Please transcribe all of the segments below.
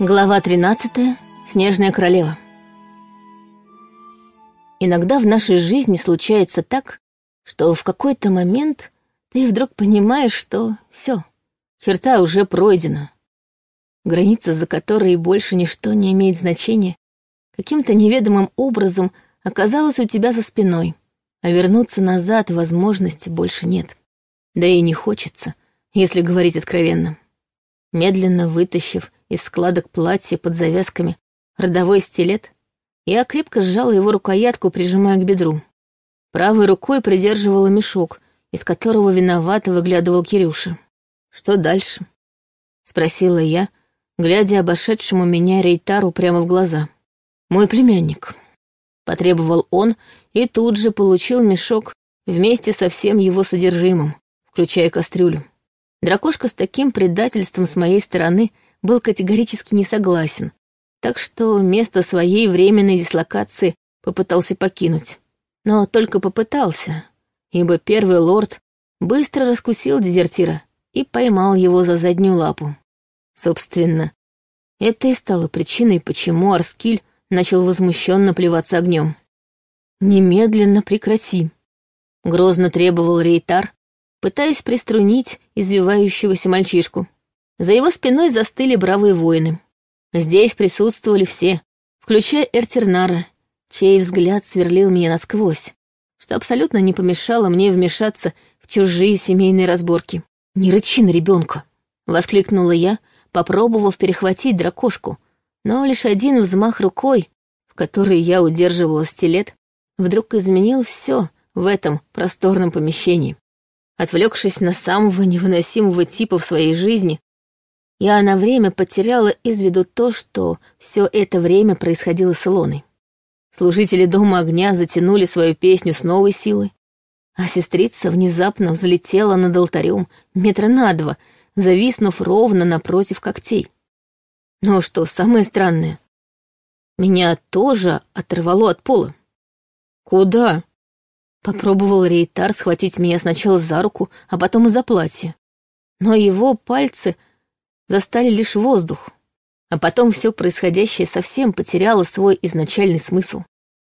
Глава 13. Снежная королева. Иногда в нашей жизни случается так, что в какой-то момент ты вдруг понимаешь, что все, черта уже пройдена. Граница, за которой больше ничто не имеет значения, каким-то неведомым образом оказалась у тебя за спиной, а вернуться назад возможности больше нет. Да и не хочется, если говорить откровенно. Медленно вытащив из складок платья под завязками родовой стилет, я крепко сжала его рукоятку, прижимая к бедру. Правой рукой придерживала мешок, из которого виновато выглядывал Кирюша. «Что дальше?» — спросила я, глядя обошедшему меня Рейтару прямо в глаза. «Мой племянник», — потребовал он и тут же получил мешок вместе со всем его содержимым, включая кастрюлю. Дракошка с таким предательством с моей стороны был категорически не согласен, так что место своей временной дислокации попытался покинуть. Но только попытался, ибо первый лорд быстро раскусил дезертира и поймал его за заднюю лапу. Собственно, это и стало причиной, почему Арскиль начал возмущенно плеваться огнем. «Немедленно прекрати», — грозно требовал Рейтар, пытаясь приструнить извивающегося мальчишку. За его спиной застыли бравые воины. Здесь присутствовали все, включая Эртернара, чей взгляд сверлил меня насквозь, что абсолютно не помешало мне вмешаться в чужие семейные разборки. «Не рычи на ребенка!» — воскликнула я, попробовав перехватить дракошку, но лишь один взмах рукой, в которой я удерживала стилет, вдруг изменил все в этом просторном помещении. Отвлекшись на самого невыносимого типа в своей жизни, я на время потеряла из виду то, что все это время происходило с Илоной. Служители Дома Огня затянули свою песню с новой силой, а сестрица внезапно взлетела над алтарем метра на два, зависнув ровно напротив когтей. Но что самое странное, меня тоже оторвало от пола. «Куда?» Попробовал Рейтар схватить меня сначала за руку, а потом и за платье. Но его пальцы застали лишь воздух. А потом все происходящее совсем потеряло свой изначальный смысл.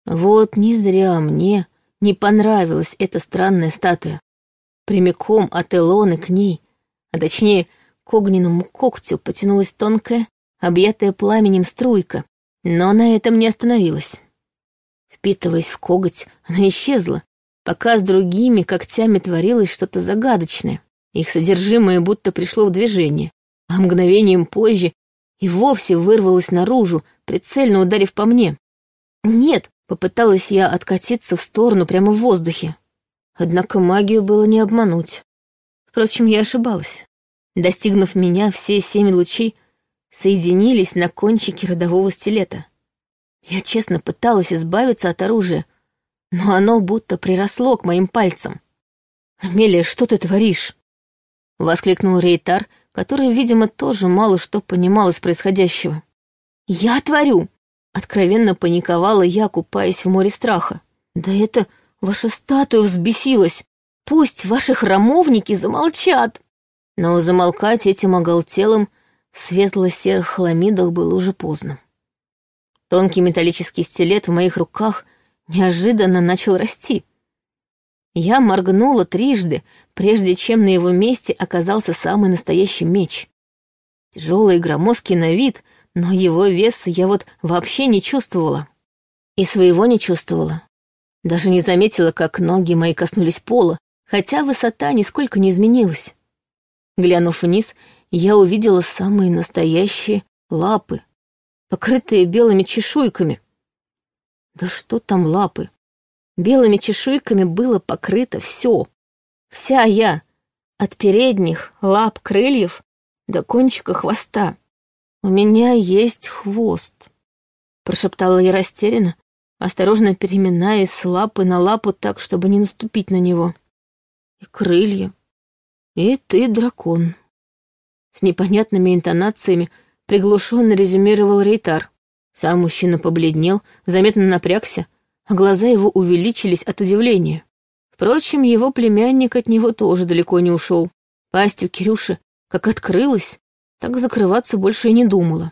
Вот не зря мне не понравилась эта странная статуя. Прямиком от Элоны к ней, а точнее к огненному когтю потянулась тонкая, объятая пламенем струйка, но на этом не остановилась. Впитываясь в коготь, она исчезла, пока с другими когтями творилось что-то загадочное. Их содержимое будто пришло в движение, а мгновением позже и вовсе вырвалось наружу, прицельно ударив по мне. «Нет!» — попыталась я откатиться в сторону прямо в воздухе. Однако магию было не обмануть. Впрочем, я ошибалась. Достигнув меня, все семь лучей соединились на кончике родового стилета. Я честно пыталась избавиться от оружия, но оно будто приросло к моим пальцам. «Амелия, что ты творишь?» — воскликнул Рейтар, который, видимо, тоже мало что понимал из происходящего. «Я творю!» — откровенно паниковала я, купаясь в море страха. «Да это ваша статуя взбесилась! Пусть ваши храмовники замолчат!» Но замолкать этим оголтелым в светло-серых хламидах было уже поздно. Тонкий металлический стилет в моих руках неожиданно начал расти. Я моргнула трижды, прежде чем на его месте оказался самый настоящий меч. Тяжелый и громоздкий на вид, но его вес я вот вообще не чувствовала. И своего не чувствовала. Даже не заметила, как ноги мои коснулись пола, хотя высота нисколько не изменилась. Глянув вниз, я увидела самые настоящие лапы, покрытые белыми чешуйками, да что там лапы? Белыми чешуйками было покрыто все. Вся я, от передних лап крыльев до кончика хвоста. У меня есть хвост, прошептала я растерянно, осторожно переминаясь с лапы на лапу так, чтобы не наступить на него. И крылья. И ты дракон. С непонятными интонациями приглушенно резюмировал Рейтар. Сам мужчина побледнел, заметно напрягся, а глаза его увеличились от удивления. Впрочем, его племянник от него тоже далеко не ушел. Пасть у Кирюши как открылась, так закрываться больше и не думала.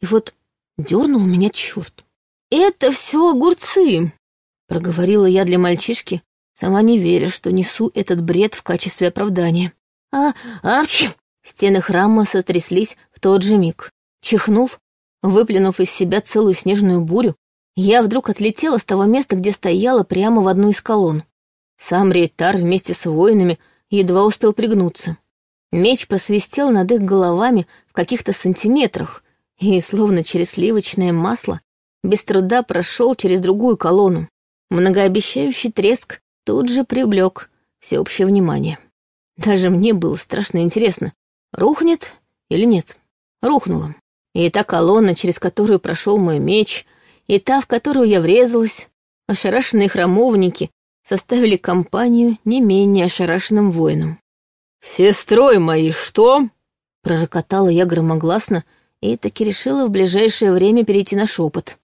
И вот дернул меня черт. «Это все огурцы!» — проговорила я для мальчишки, сама не веря, что несу этот бред в качестве оправдания. «А, апчи!» Стены храма сотряслись в тот же миг. Чихнув, выплюнув из себя целую снежную бурю, я вдруг отлетела с того места, где стояла прямо в одну из колонн. Сам Рейтар вместе с воинами едва успел пригнуться. Меч просвистел над их головами в каких-то сантиметрах и, словно через сливочное масло, без труда прошел через другую колонну. Многообещающий треск тут же привлек всеобщее внимание. Даже мне было страшно интересно, рухнет или нет. Рухнула. И та колонна, через которую прошел мой меч, и та, в которую я врезалась, ошарашенные храмовники составили компанию не менее ошарашенным воинам. «Сестрой моей что?» — пророкотала я громогласно и таки решила в ближайшее время перейти на шепот.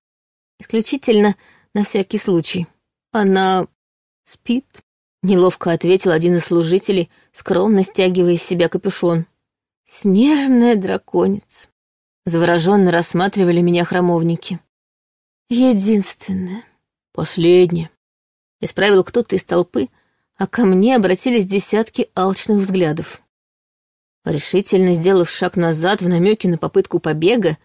Исключительно на всякий случай. Она спит, неловко ответил один из служителей, скромно стягивая из себя капюшон. Снежная драконица. Завороженно рассматривали меня храмовники. Единственное. Последнее. Исправил кто-то из толпы, а ко мне обратились десятки алчных взглядов. Решительно сделав шаг назад в намеке на попытку побега,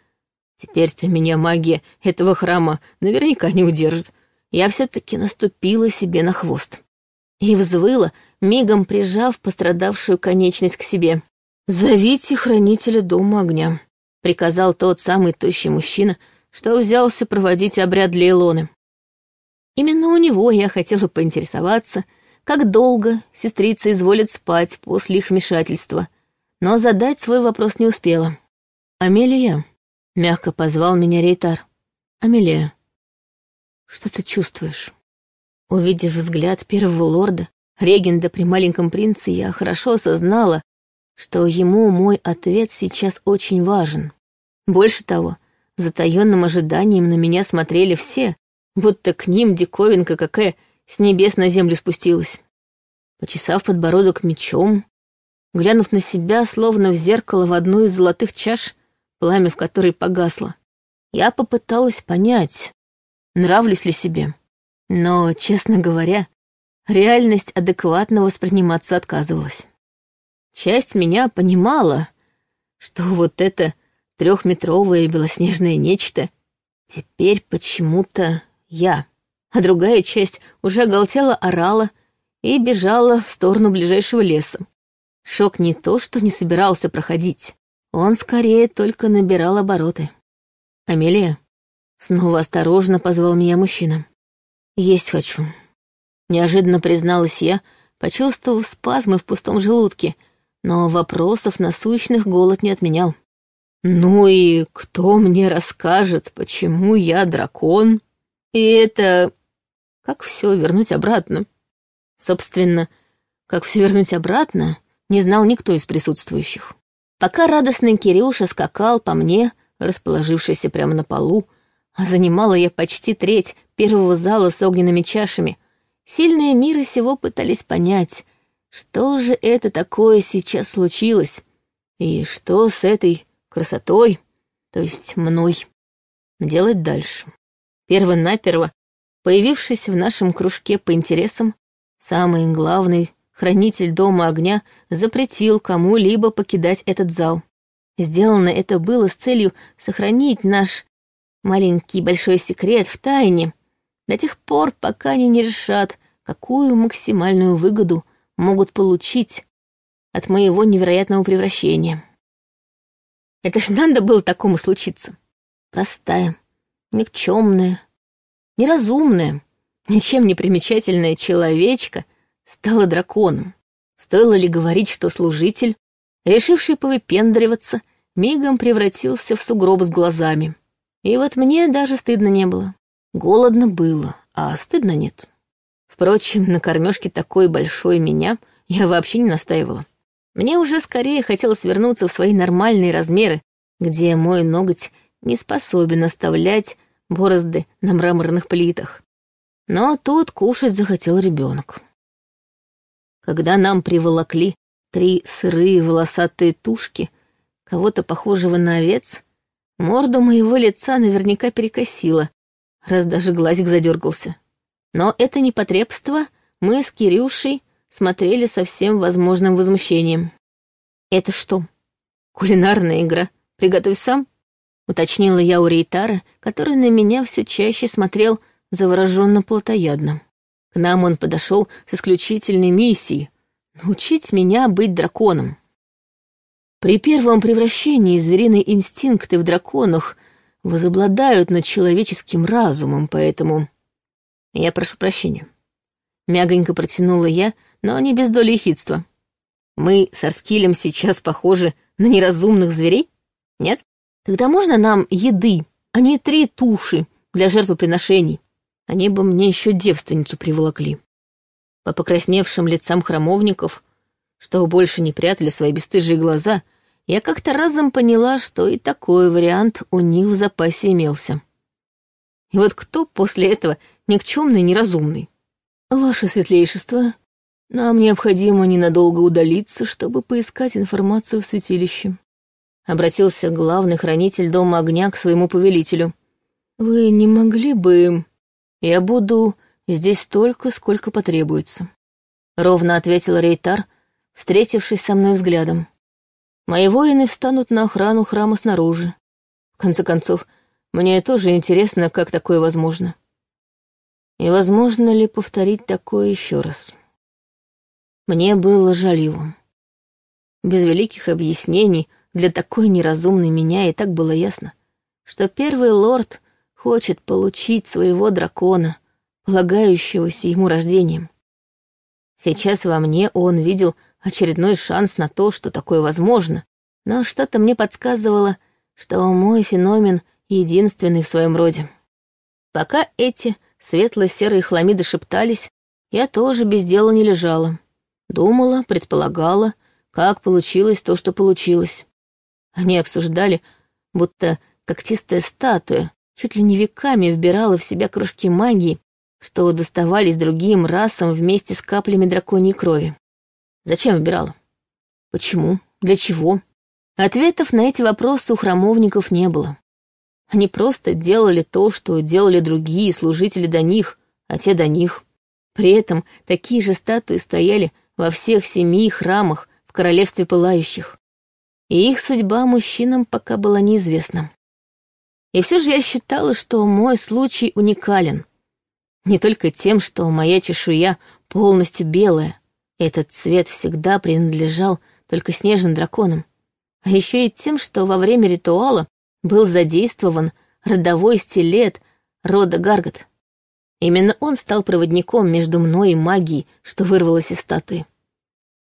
теперь-то меня магия этого храма наверняка не удержит, я все-таки наступила себе на хвост. И взвыла, мигом прижав пострадавшую конечность к себе. «Зовите хранителя дома огня», — приказал тот самый тощий мужчина, что взялся проводить обряд для Илоны. Именно у него я хотела поинтересоваться, как долго сестрица изволит спать после их вмешательства, но задать свой вопрос не успела. «Амелия», — мягко позвал меня Рейтар. «Амелия, что ты чувствуешь?» Увидев взгляд первого лорда, регента при маленьком принце, я хорошо осознала, что ему мой ответ сейчас очень важен. Больше того, затаённым ожиданием на меня смотрели все, будто к ним диковинка какая с небес на землю спустилась. Почесав подбородок мечом, глянув на себя, словно в зеркало в одну из золотых чаш, пламя в которой погасло, я попыталась понять, нравлюсь ли себе. Но, честно говоря, реальность адекватно восприниматься отказывалась. Часть меня понимала, что вот это трехметровое белоснежное нечто теперь почему-то я, а другая часть уже оголтела орала и бежала в сторону ближайшего леса. Шок не то, что не собирался проходить, он скорее только набирал обороты. «Амелия?» Снова осторожно позвал меня мужчина. «Есть хочу». Неожиданно призналась я, почувствовав спазмы в пустом желудке, но вопросов насущных голод не отменял. «Ну и кто мне расскажет, почему я дракон?» И это... Как все вернуть обратно? Собственно, как все вернуть обратно, не знал никто из присутствующих. Пока радостный Кирюша скакал по мне, расположившийся прямо на полу, а занимала я почти треть первого зала с огненными чашами, сильные миры сего пытались понять, что же это такое сейчас случилось, и что с этой красотой, то есть мной, делать дальше. Перво-наперво, появившись в нашем кружке по интересам, самый главный хранитель Дома Огня запретил кому-либо покидать этот зал. Сделано это было с целью сохранить наш маленький большой секрет в тайне до тех пор, пока они не решат, какую максимальную выгоду могут получить от моего невероятного превращения. Это ж надо было такому случиться. Простая, никчемная, неразумная, ничем не примечательная человечка стала драконом. Стоило ли говорить, что служитель, решивший повыпендриваться, мигом превратился в сугроб с глазами. И вот мне даже стыдно не было. Голодно было, а стыдно нет. Впрочем, на кормежке такой большой меня я вообще не настаивала. Мне уже скорее хотелось вернуться в свои нормальные размеры, где мой ноготь не способен оставлять борозды на мраморных плитах. Но тут кушать захотел ребенок. Когда нам приволокли три сырые волосатые тушки, кого-то похожего на овец, Морду моего лица наверняка перекосило, раз даже глазик задергался. Но это непотребство мы с Кирюшей смотрели со всем возможным возмущением. «Это что? Кулинарная игра? Приготовь сам?» — уточнила я у Рейтара, который на меня все чаще смотрел завороженно плотоядно. К нам он подошел с исключительной миссией — научить меня быть драконом. При первом превращении звериные инстинкты в драконах возобладают над человеческим разумом, поэтому... Я прошу прощения. Мягонько протянула я, но не без доли ехидства. Мы с Арскилем сейчас похожи на неразумных зверей? Нет? Тогда можно нам еды, а не три туши для жертвоприношений? Они бы мне еще девственницу приволокли. По покрасневшим лицам храмовников, что больше не прятали свои бесстыжие глаза, я как-то разом поняла, что и такой вариант у них в запасе имелся. И вот кто после этого никчемный, неразумный? Ваше светлейшество, нам необходимо ненадолго удалиться, чтобы поискать информацию в святилище. Обратился главный хранитель Дома Огня к своему повелителю. Вы не могли бы... Я буду здесь столько, сколько потребуется. Ровно ответил Рейтар, встретившись со мной взглядом. Мои воины встанут на охрану храма снаружи. В конце концов, мне тоже интересно, как такое возможно. И возможно ли повторить такое еще раз? Мне было жаль его. Без великих объяснений для такой неразумной меня и так было ясно, что первый лорд хочет получить своего дракона, полагающегося ему рождением. Сейчас во мне он видел очередной шанс на то, что такое возможно, но что-то мне подсказывало, что мой феномен единственный в своем роде. Пока эти светло-серые хламиды шептались, я тоже без дела не лежала. Думала, предполагала, как получилось то, что получилось. Они обсуждали, будто когтистая статуя чуть ли не веками вбирала в себя кружки магии, что доставались другим расам вместе с каплями драконьей крови. Зачем выбирала? Почему? Для чего? Ответов на эти вопросы у храмовников не было. Они просто делали то, что делали другие служители до них, а те до них. При этом такие же статуи стояли во всех семи храмах в королевстве пылающих. И их судьба мужчинам пока была неизвестна. И все же я считала, что мой случай уникален. Не только тем, что моя чешуя полностью белая, этот цвет всегда принадлежал только снежным драконам. А еще и тем, что во время ритуала был задействован родовой стилет рода Гаргот. Именно он стал проводником между мной и магией, что вырвалось из статуи.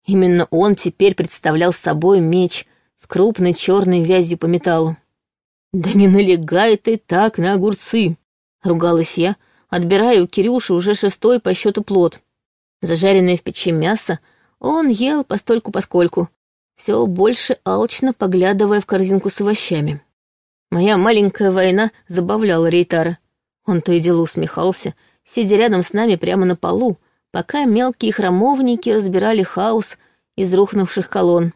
Именно он теперь представлял собой меч с крупной черной вязью по металлу. «Да не налегай ты так на огурцы!» — ругалась я, отбирая у Кирюши уже шестой по счету плод. Зажаренное в печи мясо он ел постольку-поскольку, все больше алчно поглядывая в корзинку с овощами. Моя маленькая война забавляла Рейтара. Он то и дело усмехался, сидя рядом с нами прямо на полу, пока мелкие храмовники разбирали хаос из рухнувших колонн.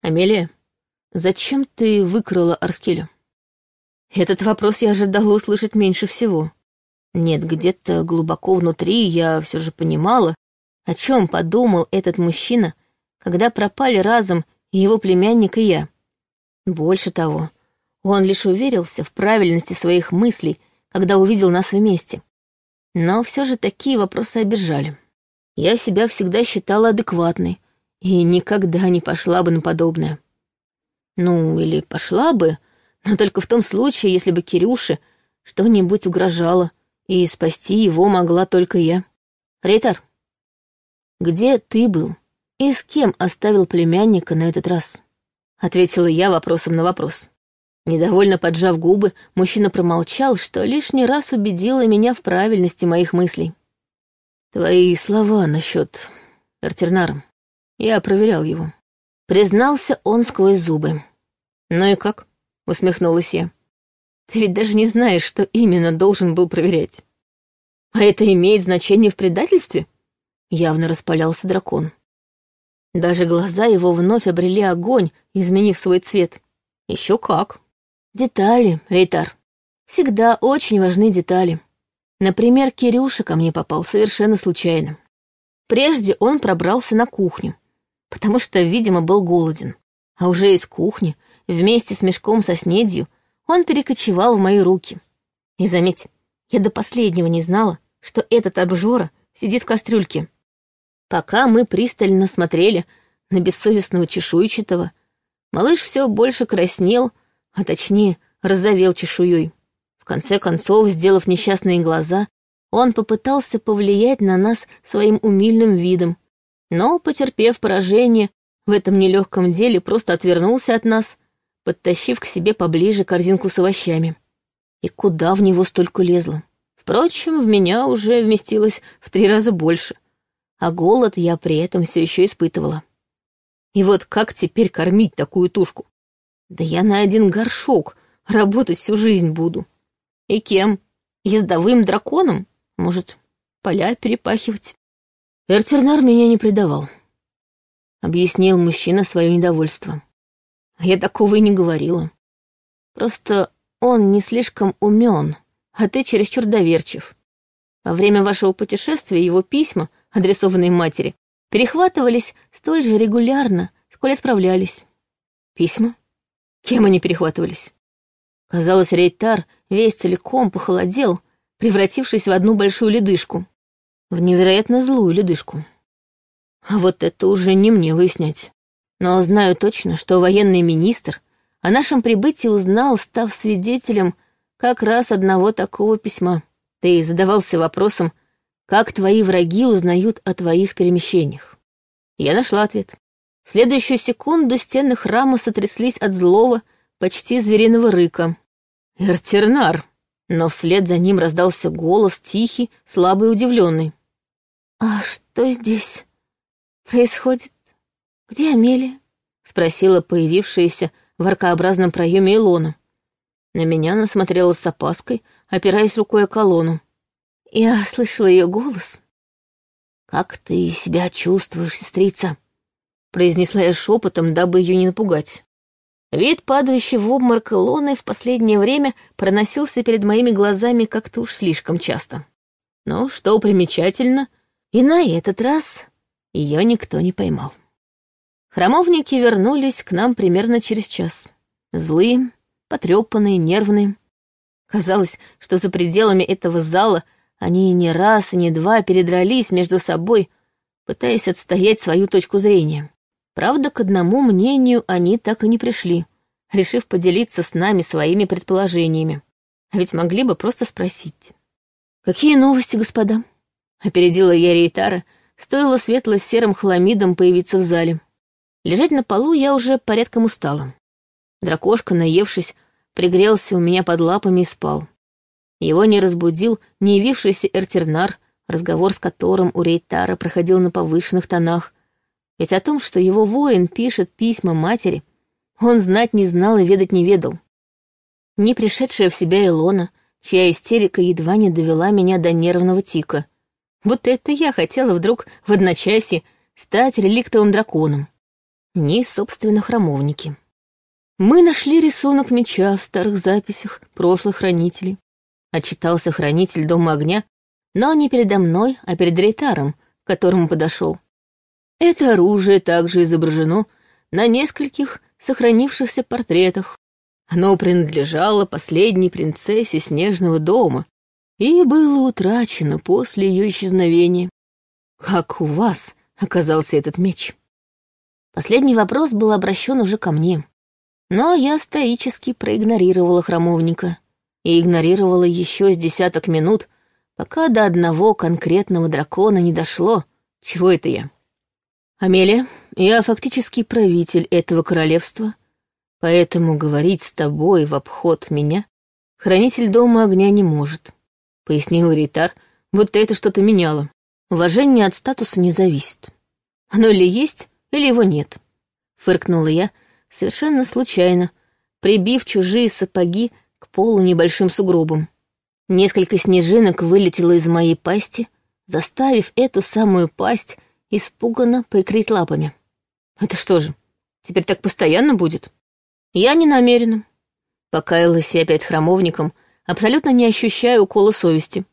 «Амелия, зачем ты выкрала Арскеля?» Этот вопрос я ожидала услышать меньше всего. Нет, где-то глубоко внутри я все же понимала, о чем подумал этот мужчина, когда пропали разом его племянник и я. Больше того, он лишь уверился в правильности своих мыслей, когда увидел нас вместе. Но все же такие вопросы обижали. Я себя всегда считала адекватной и никогда не пошла бы на подобное. Ну, или пошла бы, но только в том случае, если бы Кирюше что-нибудь угрожало — и спасти его могла только я. Рейтар, где ты был и с кем оставил племянника на этот раз? Ответила я вопросом на вопрос. Недовольно поджав губы, мужчина промолчал, что лишний раз убедило меня в правильности моих мыслей. Твои слова насчет Эртернара. Я проверял его. Признался он сквозь зубы. «Ну и как?» — усмехнулась я. Ты ведь даже не знаешь, что именно должен был проверять. А это имеет значение в предательстве? Явно распалялся дракон. Даже глаза его вновь обрели огонь, изменив свой цвет. Еще как. Детали, Рейтар. Всегда очень важны детали. Например, Кирюша ко мне попал совершенно случайно. Прежде он пробрался на кухню, потому что, видимо, был голоден. А уже из кухни, вместе с мешком со снедью, он перекочевал в мои руки. И заметь, я до последнего не знала, что этот обжора сидит в кастрюльке. Пока мы пристально смотрели на бессовестного чешуйчатого, малыш все больше краснел, а точнее разовел чешуей. В конце концов, сделав несчастные глаза, он попытался повлиять на нас своим умильным видом, но, потерпев поражение, в этом нелегком деле просто отвернулся от нас, подтащив к себе поближе корзинку с овощами. И куда в него столько лезло? Впрочем, в меня уже вместилось в три раза больше, а голод я при этом все еще испытывала. И вот как теперь кормить такую тушку? Да я на один горшок работать всю жизнь буду. И кем? Ездовым драконом? Может, поля перепахивать? Эртернар меня не предавал. Объяснил мужчина свое недовольство. А я такого и не говорила. Просто он не слишком умен, а ты чересчур доверчив. Во время вашего путешествия его письма, адресованные матери, перехватывались столь же регулярно, сколь отправлялись. Письма? Кем они перехватывались? Казалось, Рейтар весь целиком похолодел, превратившись в одну большую ледышку. В невероятно злую ледышку. А вот это уже не мне выяснять. Но знаю точно, что военный министр о нашем прибытии узнал, став свидетелем как раз одного такого письма. Ты задавался вопросом, как твои враги узнают о твоих перемещениях. Я нашла ответ. В следующую секунду стены храма сотряслись от злого, почти звериного рыка. «Эртернар!» Но вслед за ним раздался голос, тихий, слабый и удивленный. «А что здесь происходит? Где Амелия?» — спросила появившаяся в аркообразном проеме Илона. На меня она смотрела с опаской, опираясь рукой о колонну. Я слышала ее голос. «Как ты себя чувствуешь, сестрица?» Произнесла я шепотом, дабы ее не напугать. Вид падающей в обморок Илоны в последнее время проносился перед моими глазами как-то уж слишком часто. Но, что примечательно, и на этот раз ее никто не поймал. Храмовники вернулись к нам примерно через час. Злые, потрепанные, нервные. Казалось, что за пределами этого зала они не раз и не два передрались между собой, пытаясь отстоять свою точку зрения. Правда, к одному мнению они так и не пришли, решив поделиться с нами своими предположениями. Ведь могли бы просто спросить. «Какие новости, господа?» Опередила я Рейтара, стоило светло-серым хламидом появиться в зале. Лежать на полу я уже порядком устала. Дракошка, наевшись, пригрелся у меня под лапами и спал. Его не разбудил не явившийся Эртернар, разговор с которым у Рейтара проходил на повышенных тонах, ведь о том, что его воин пишет письма матери, он знать не знал и ведать не ведал. Не пришедшая в себя Илона, чья истерика едва не довела меня до нервного тика. Вот это я хотела вдруг в одночасье стать реликтовым драконом. Не, собственно, храмовники. Мы нашли рисунок меча в старых записях прошлых хранителей. Отчитался хранитель Дома Огня, но не передо мной, а перед Рейтаром, к которому подошел. Это оружие также изображено на нескольких сохранившихся портретах. Оно принадлежало последней принцессе Снежного дома и было утрачено после ее исчезновения. Как у вас оказался этот меч? Последний вопрос был обращен уже ко мне. Но я стоически проигнорировала храмовника. И игнорировала еще с десяток минут, пока до одного конкретного дракона не дошло. Чего это я? «Амелия, я фактически правитель этого королевства, поэтому говорить с тобой в обход меня хранитель дома огня не может», — пояснил Ритар, будто это что-то меняло. Уважение от статуса не зависит. Оно или есть, или его нет. Фыркнула я совершенно случайно, прибив чужие сапоги к полу небольшим сугробом. Несколько снежинок вылетело из моей пасти, заставив эту самую пасть испуганно покрыть лапами. Это что же, теперь так постоянно будет? Я не намерена. Покаялась я опять храмовником, абсолютно не ощущая укола совести.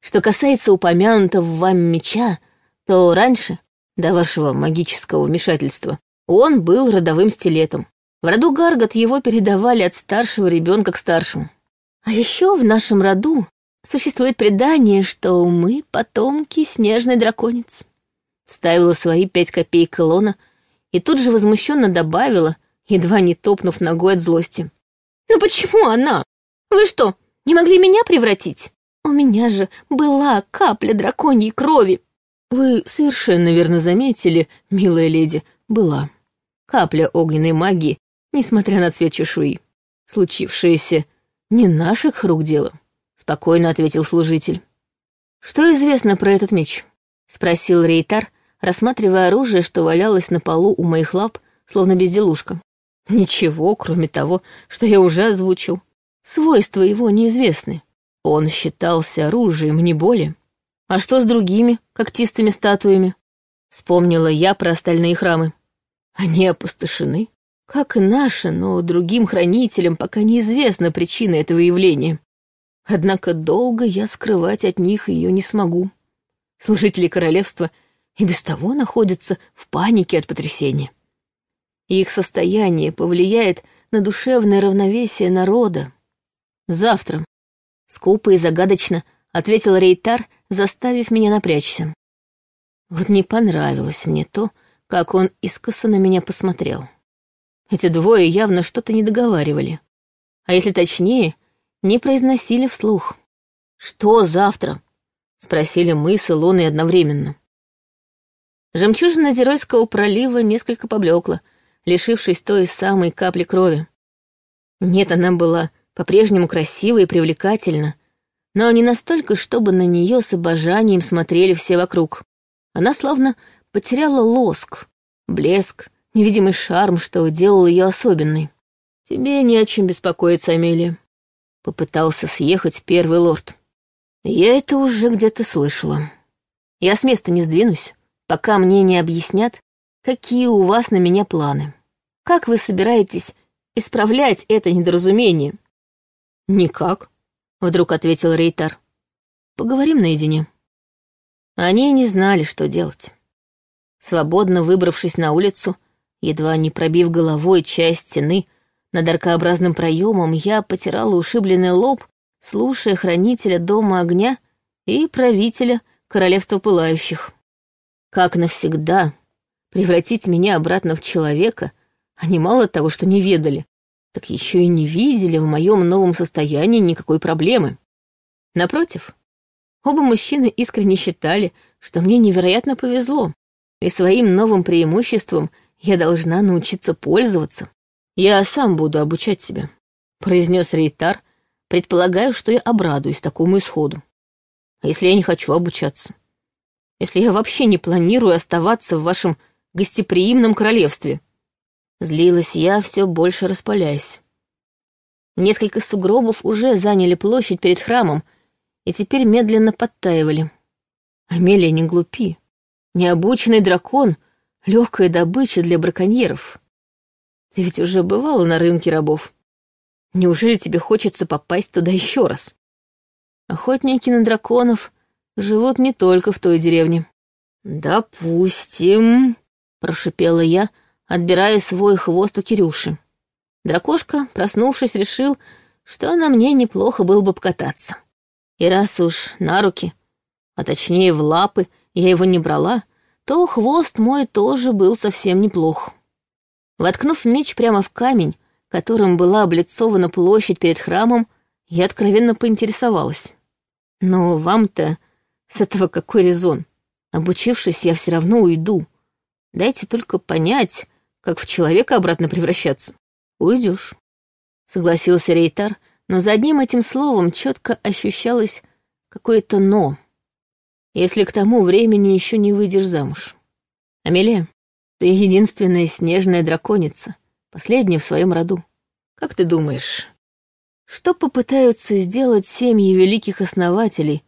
Что касается упомянутого вами меча, то раньше, до вашего магического вмешательства, он был родовым стилетом. В роду Гаргот его передавали от старшего ребенка к старшему. А еще в нашем роду существует предание, что мы потомки снежной драконицы. Вставила свои пять копеек Илона и тут же возмущенно добавила, едва не топнув ногой от злости. «Ну почему она? Вы что, не могли меня превратить? У меня же была капля драконьей крови!» «Вы совершенно верно заметили, милая леди, была. Капля огненной магии, несмотря на цвет чешуи. Случившееся не наших рук дело», — спокойно ответил служитель. «Что известно про этот меч?» — спросил Рейтар, рассматривая оружие, что валялось на полу у моих лап, словно безделушка. Ничего, кроме того, что я уже озвучил. Свойства его неизвестны. Он считался оружием, не более. А что с другими когтистыми статуями? Вспомнила я про остальные храмы. Они опустошены, как и наши, но другим хранителям пока неизвестна причина этого явления. Однако долго я скрывать от них ее не смогу. Служители королевства и без того находятся в панике от потрясения. Их состояние повлияет на душевное равновесие народа. Завтра. Скупо и загадочно ответил Рейтар, заставив меня напрячься. Вот не понравилось мне то, как он искоса на меня посмотрел. Эти двое явно что-то не договаривали. А если точнее, не произносили вслух. «Что завтра?» — спросили мы с Илоной одновременно. Жемчужина Деройского пролива несколько поблекла, лишившись той самой капли крови. Нет, она была по-прежнему красива и привлекательна, но не настолько, чтобы на нее с обожанием смотрели все вокруг. Она словно потеряла лоск, блеск, невидимый шарм, что делал ее особенной. «Тебе не о чем беспокоиться, Амелия», — попытался съехать первый лорд. «Я это уже где-то слышала. Я с места не сдвинусь, пока мне не объяснят, какие у вас на меня планы. Как вы собираетесь исправлять это недоразумение?» «Никак», — вдруг ответил Рейтар. «Поговорим наедине». Они не знали, что делать. Свободно выбравшись на улицу, едва не пробив головой часть стены, над аркообразным проемом я потирала ушибленный лоб, слушая хранителя дома огня и правителя королевства пылающих. Как навсегда превратить меня обратно в человека, они мало того, что не ведали, так еще и не видели в моем новом состоянии никакой проблемы. Напротив, оба мужчины искренне считали, что мне невероятно повезло, и своим новым преимуществом я должна научиться пользоваться. Я сам буду обучать тебя, произнес Рейтар, предполагаю, что я обрадуюсь такому исходу. А если я не хочу обучаться? Если я вообще не планирую оставаться в вашем гостеприимном королевстве?» Злилась я, все больше распаляясь. Несколько сугробов уже заняли площадь перед храмом и теперь медленно подтаивали. Амелия, не глупи. Необученный дракон — легкая добыча для браконьеров. Ты ведь уже бывала на рынке рабов. Неужели тебе хочется попасть туда еще раз? Охотники на драконов живут не только в той деревне. «Допустим», — прошипела я, отбирая свой хвост у Кирюши. Дракошка, проснувшись, решил, что на мне неплохо было бы покататься. И раз уж на руки, а точнее в лапы, я его не брала, то хвост мой тоже был совсем неплох. Воткнув меч прямо в камень, которым была облицована площадь перед храмом, я откровенно поинтересовалась. «Но вам-то с этого какой резон? Обучившись, я все равно уйду. Дайте только понять, как в человека обратно превращаться. Уйдешь. Согласился Рейтар, но за одним этим словом четко ощущалось какое-то «но». Если к тому времени еще не выйдешь замуж. Амелия, ты единственная снежная драконица, последняя в своем роду. Как ты думаешь, что попытаются сделать семьи великих основателей,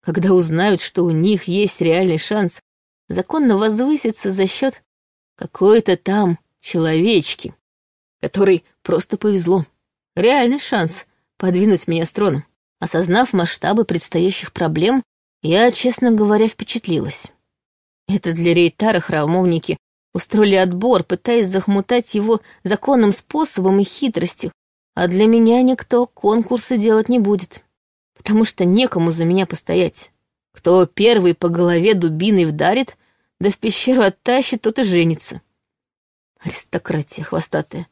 когда узнают, что у них есть реальный шанс законно возвыситься за счет какой-то там человечки, которой просто повезло. реальный шанс подвинуть меня с трона. Осознав масштабы предстоящих проблем, я, честно говоря, впечатлилась. Это для Рейтара храмовники устроили отбор, пытаясь захмутать его законным способом и хитростью, а для меня никто конкурсы делать не будет, потому что некому за меня постоять. Кто первый по голове дубиной вдарит, да в пещеру оттащит, тот и женится. Аристократия хвостатая.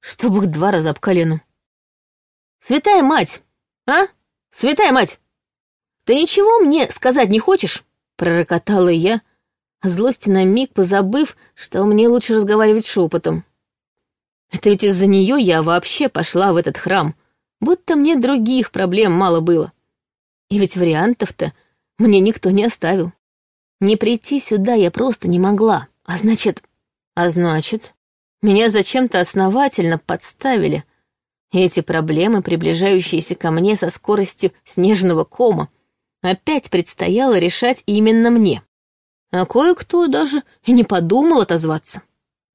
Чтоб их два раза об колено. Святая мать! А? Святая мать! Ты ничего мне сказать не хочешь? Пророкотала я, злости на миг позабыв, что мне лучше разговаривать шепотом. Это ведь из-за нее я вообще пошла в этот храм, будто мне других проблем мало было. И ведь вариантов-то мне никто не оставил. Не прийти сюда я просто не могла, а значит... А значит, меня зачем-то основательно подставили. эти проблемы, приближающиеся ко мне со скоростью снежного кома, опять предстояло решать именно мне. А кое-кто даже и не подумал отозваться.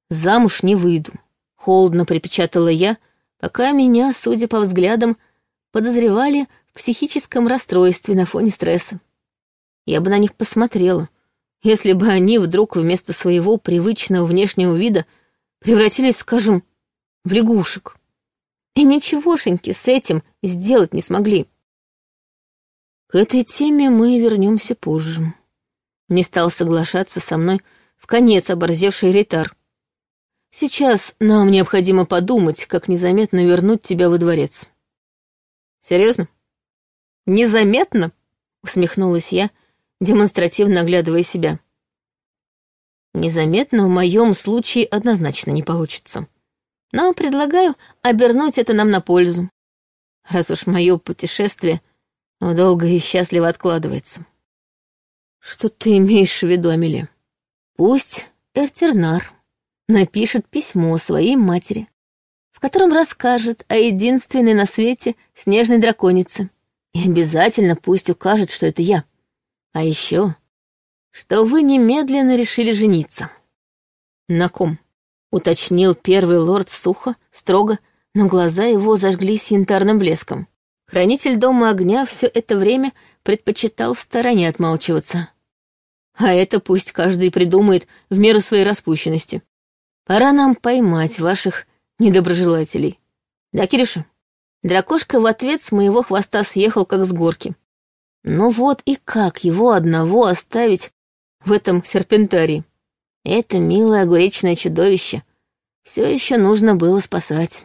Замуж не выйду. Холодно припечатала я, пока меня, судя по взглядам, подозревали в психическом расстройстве на фоне стресса. Я бы на них посмотрела, если бы они вдруг вместо своего привычного внешнего вида превратились, скажем, в лягушек. И ничегошеньки с этим сделать не смогли. К этой теме мы вернемся позже не стал соглашаться со мной в конец оборзевший ретар. Сейчас нам необходимо подумать, как незаметно вернуть тебя во дворец. Серьезно? Незаметно? Усмехнулась я, демонстративно оглядывая себя. Незаметно в моем случае однозначно не получится. Но предлагаю обернуть это нам на пользу, раз уж мое путешествие долго и счастливо откладывается. Что ты имеешь в виду, Амели? Пусть Эртернар напишет письмо своей матери, в котором расскажет о единственной на свете снежной драконице. И обязательно пусть укажет, что это я. А еще, что вы немедленно решили жениться. На ком? Уточнил первый лорд сухо, строго, но глаза его зажглись янтарным блеском. Хранитель дома огня все это время предпочитал в стороне отмалчиваться. А это пусть каждый придумает в меру своей распущенности. Пора нам поймать ваших недоброжелателей. Да, Кирюша? Дракошка в ответ с моего хвоста съехал, как с горки. Ну вот и как его одного оставить в этом серпентарии? Это милое огуречное чудовище. Все еще нужно было спасать.